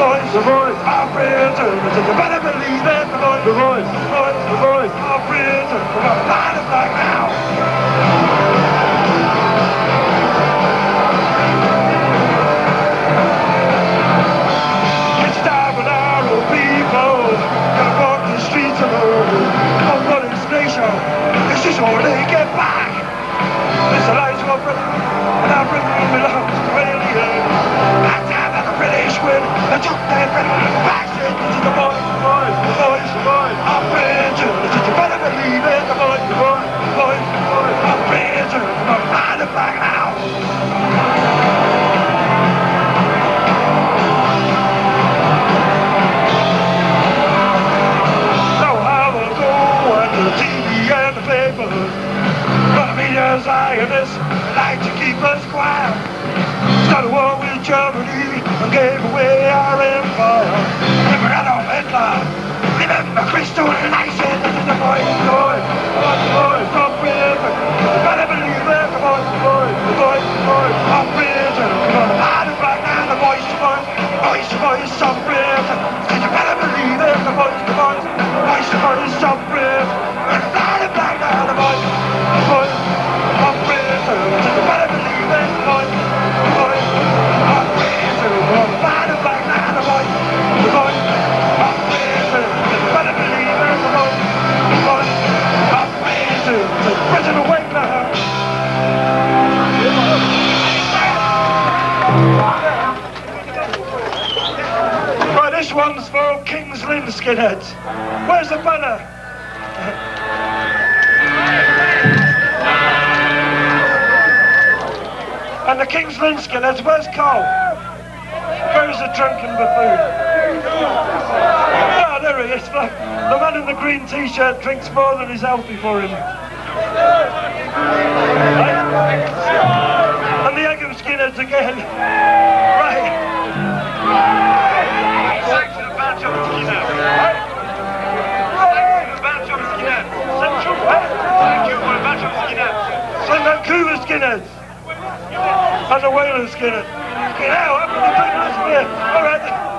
voice, the voice. Our friends, uh, you better believe it. The voice, the voice, the voice, the voice. Our friends, uh, that win They took back Said this is the voice, the voice, the voice, the voice Our friends, you better believe it The voice, the voice, the voice, the I on the Zionists like to keep us quiet. Started a war with Germany and gave away our empire. Remember Hitler. Remember Christo and I said this is the voice, the voice, the voice, from prison. You believe it, the the voice, from prison. We're gonna find it right now, the voice, the voice, voice, the voice, from this one's for King's Lynn skinheads. Where's the banner? and the King's Lynn skinheads, where's Cole? Where's the drunken buffoon? Ah, there he is. The man in the green t-shirt drinks more than is healthy for him. How's let's skinner? it. Get out. Up in the big list. All right.